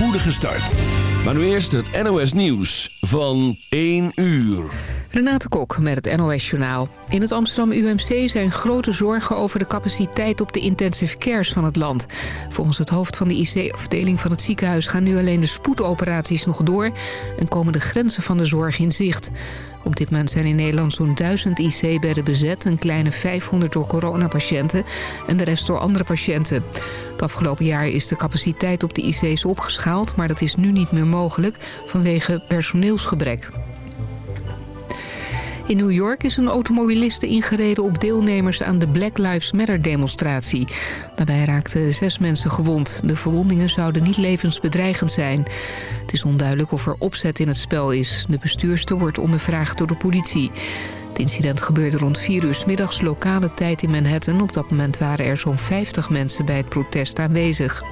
spoedige start. Maar nu eerst het NOS Nieuws van 1 uur. Renate Kok met het NOS Journaal. In het Amsterdam UMC zijn grote zorgen over de capaciteit op de intensive cares van het land. Volgens het hoofd van de IC-afdeling van het ziekenhuis gaan nu alleen de spoedoperaties nog door... en komen de grenzen van de zorg in zicht. Op dit moment zijn in Nederland zo'n 1000 IC-bedden bezet... een kleine 500 door coronapatiënten en de rest door andere patiënten. Het afgelopen jaar is de capaciteit op de IC's opgeschaald... maar dat is nu niet meer mogelijk vanwege personeelsgebrek. In New York is een automobiliste ingereden op deelnemers aan de Black Lives Matter demonstratie. Daarbij raakten zes mensen gewond. De verwondingen zouden niet levensbedreigend zijn. Het is onduidelijk of er opzet in het spel is. De bestuurster wordt ondervraagd door de politie. Het incident gebeurde rond 4 uur middags lokale tijd in Manhattan. Op dat moment waren er zo'n 50 mensen bij het protest aanwezig.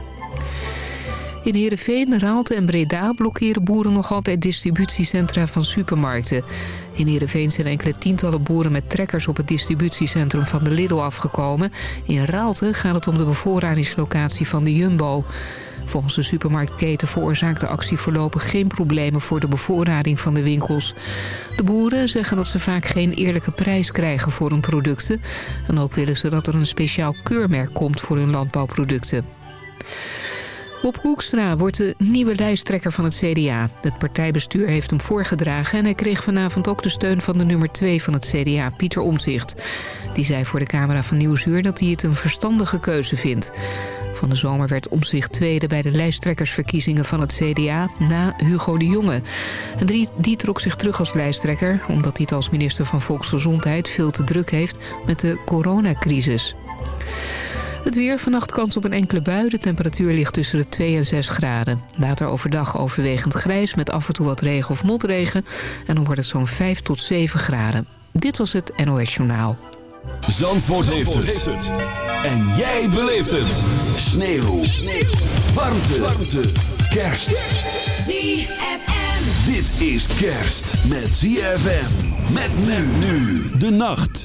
In Heerenveen, Raalte en Breda blokkeren boeren nog altijd distributiecentra van supermarkten. In Heerenveen zijn enkele tientallen boeren met trekkers op het distributiecentrum van de Lidl afgekomen. In Raalte gaat het om de bevoorradingslocatie van de Jumbo. Volgens de supermarktketen veroorzaakt de actie voorlopig geen problemen voor de bevoorrading van de winkels. De boeren zeggen dat ze vaak geen eerlijke prijs krijgen voor hun producten. En ook willen ze dat er een speciaal keurmerk komt voor hun landbouwproducten. Bob Hoekstra wordt de nieuwe lijsttrekker van het CDA. Het partijbestuur heeft hem voorgedragen... en hij kreeg vanavond ook de steun van de nummer 2 van het CDA, Pieter Omtzigt. Die zei voor de camera van Nieuwsuur dat hij het een verstandige keuze vindt. Van de zomer werd Omtzigt tweede bij de lijsttrekkersverkiezingen van het CDA... na Hugo de Jonge. Die, die trok zich terug als lijsttrekker... omdat hij het als minister van Volksgezondheid veel te druk heeft met de coronacrisis. Het weer, vannacht kans op een enkele bui. De temperatuur ligt tussen de 2 en 6 graden. Later overdag overwegend grijs met af en toe wat regen of motregen. En dan wordt het zo'n 5 tot 7 graden. Dit was het NOS Journaal. Zandvoort, heeft, het. En jij beleeft het. Sneeuw. Sneeuw. Warmte. Warmte. Kerst. ZFM. Dit is kerst met ZFM. Met men nu de nacht.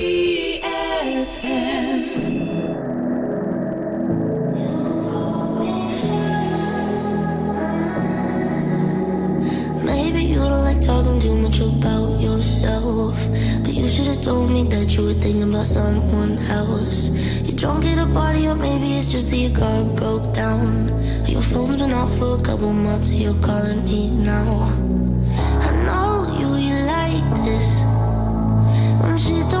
For a couple months, you're calling me now. I know you, you like this. When shit don't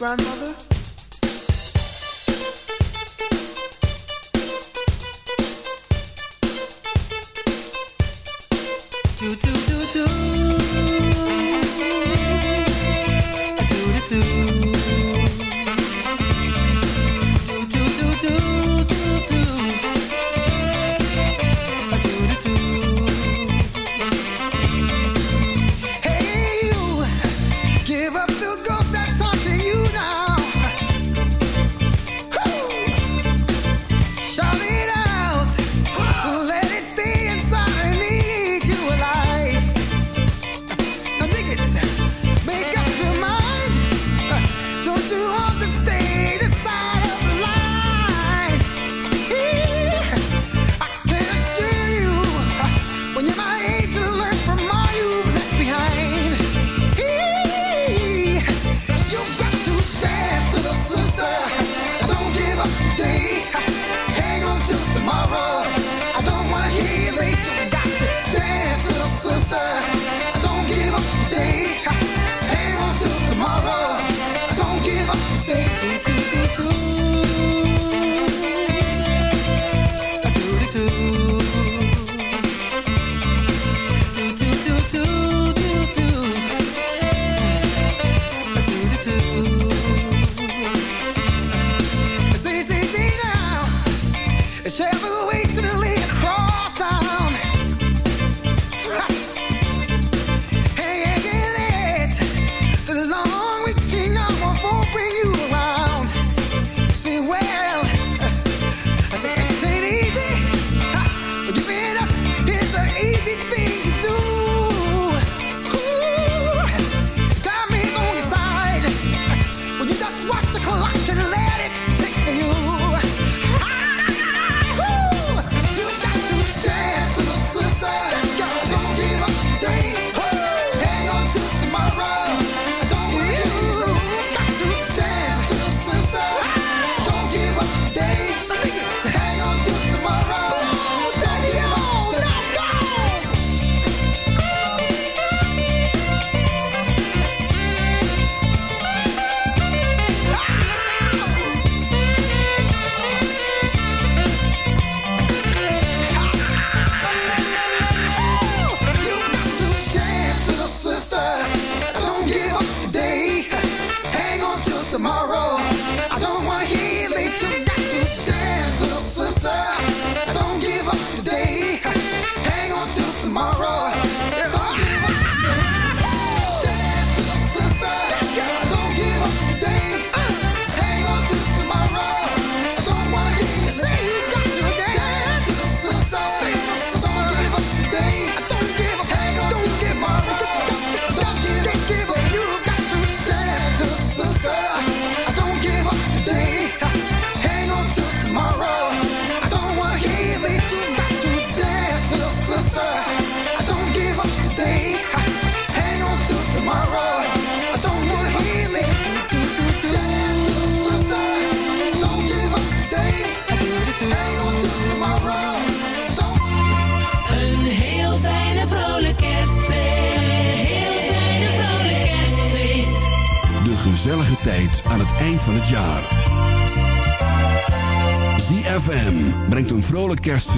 To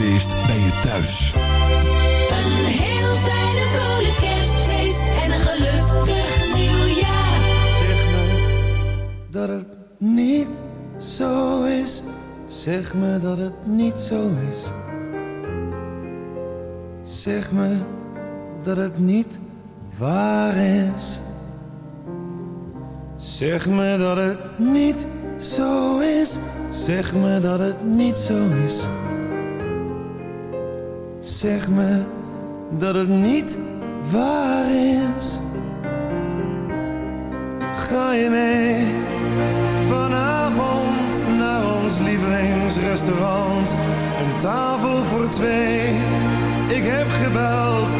bij je thuis. Een heel fijne vrolijk kerstfeest en een gelukkig nieuwjaar. Zeg me dat het niet zo is. Zeg me dat het niet zo is. Zeg me dat het niet waar is. Zeg me dat het niet zo is. Zeg me dat het niet zo is. Zeg me dat het niet waar is. Ga je mee vanavond naar ons lievelingsrestaurant? Een tafel voor twee. Ik heb gebeld,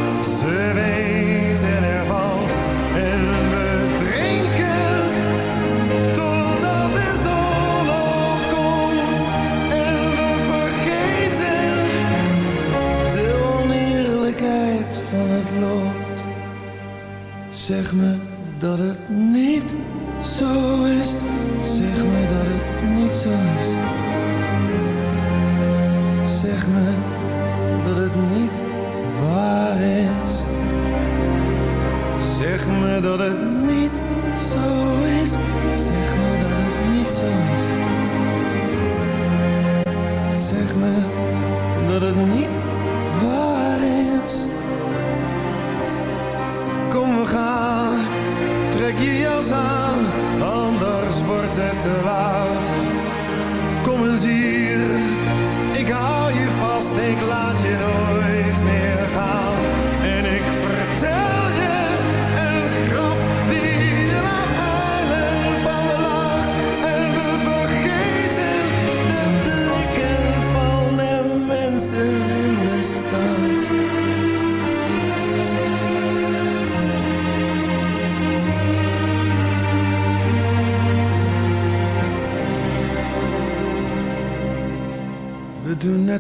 ze weten Zeg me dat het niet zo is. Zeg me dat het niet zo is.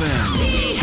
ZFM.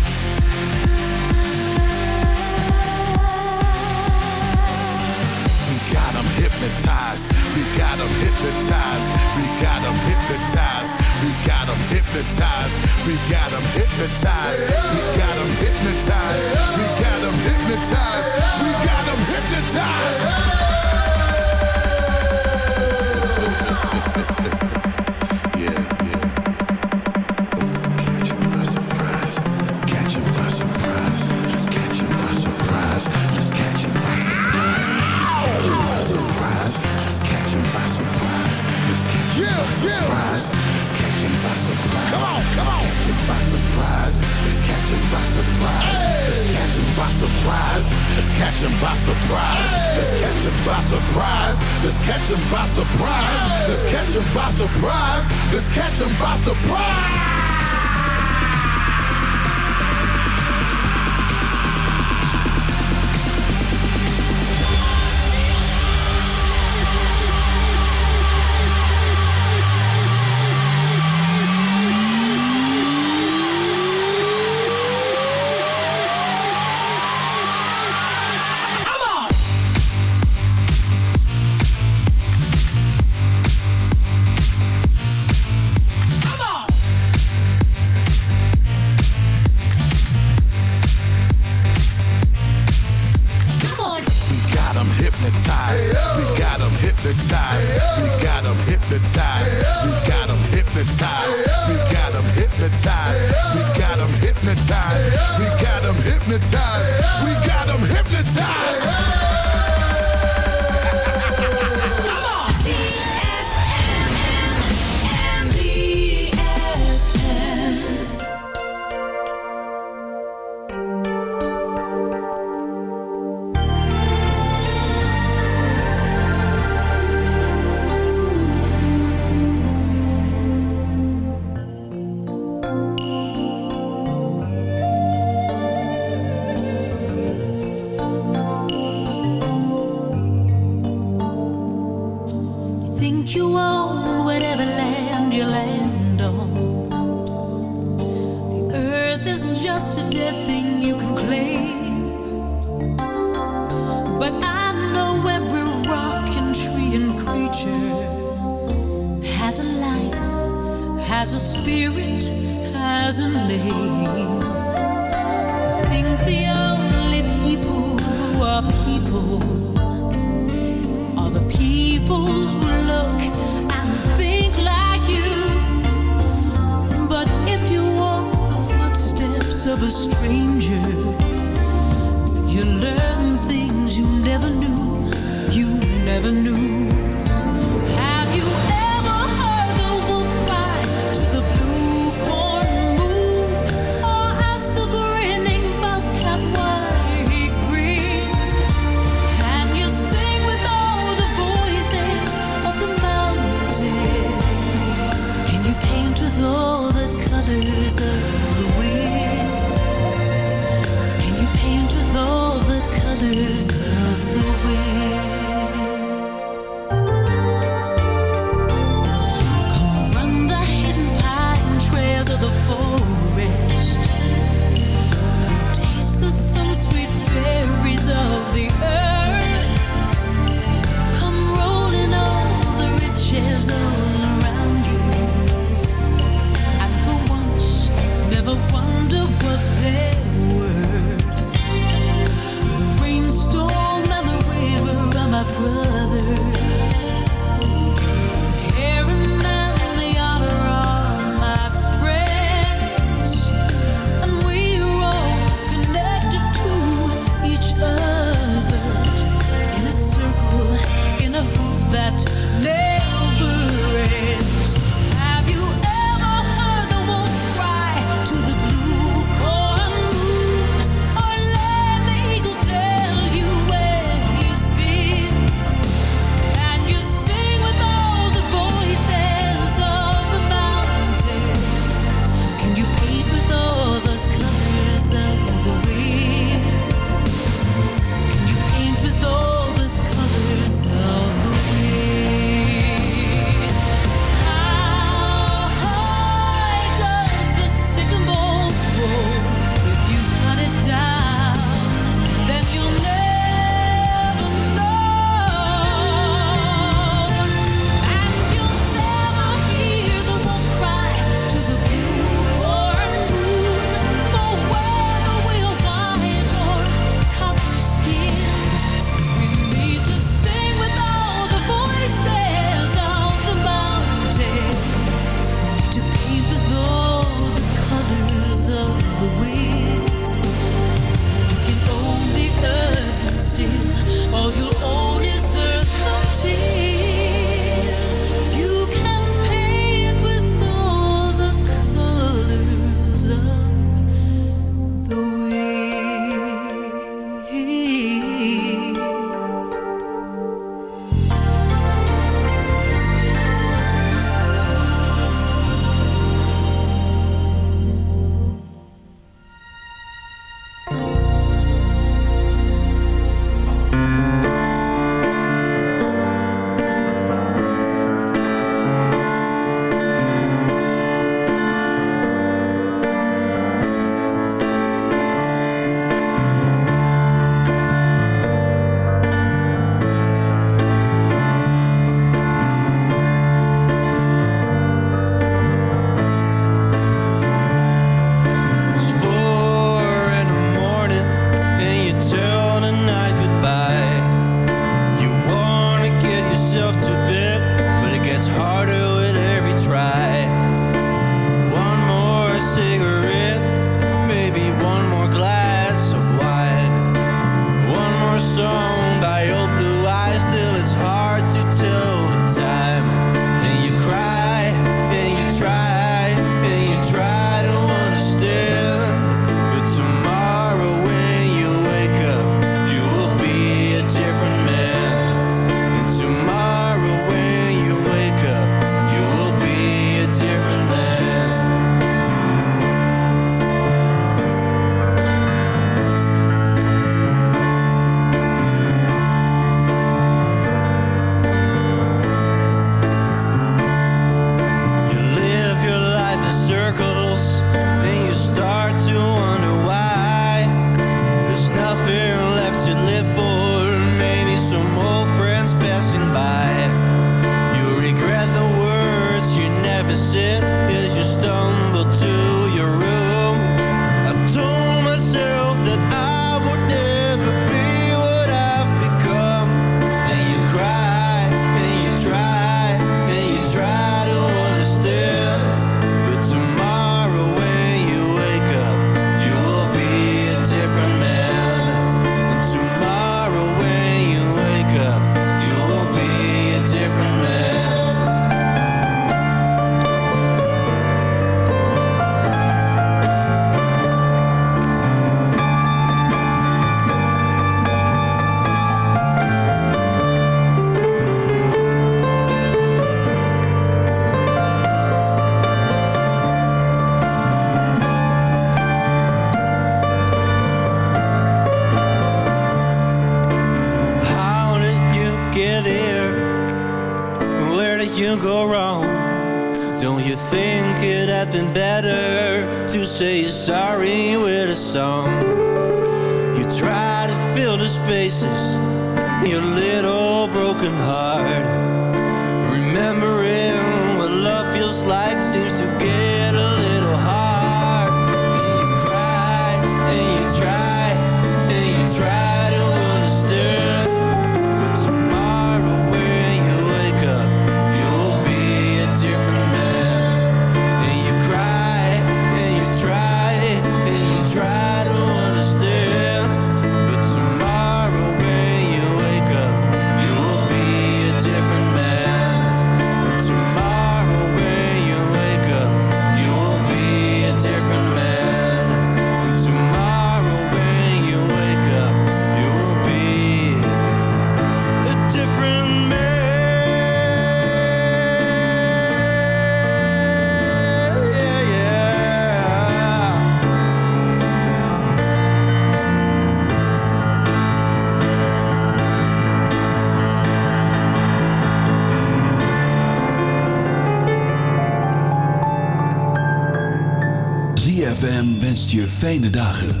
Fijne dagen.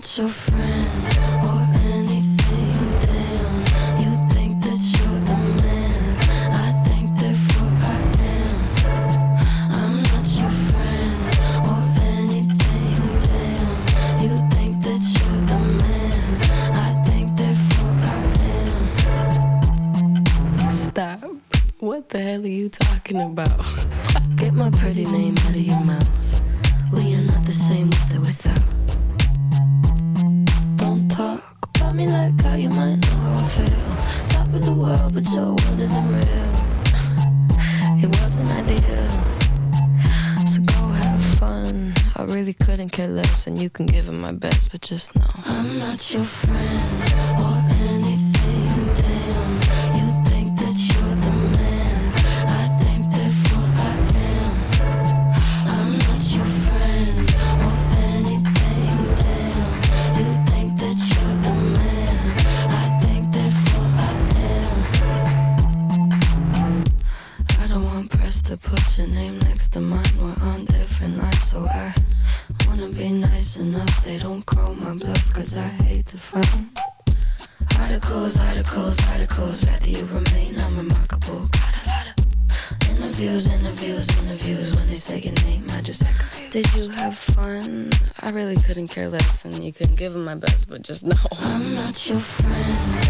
not your friend. You can give it my best, but just know I'm not your friend. careless and you can give them my best, but just know I'm not your friend.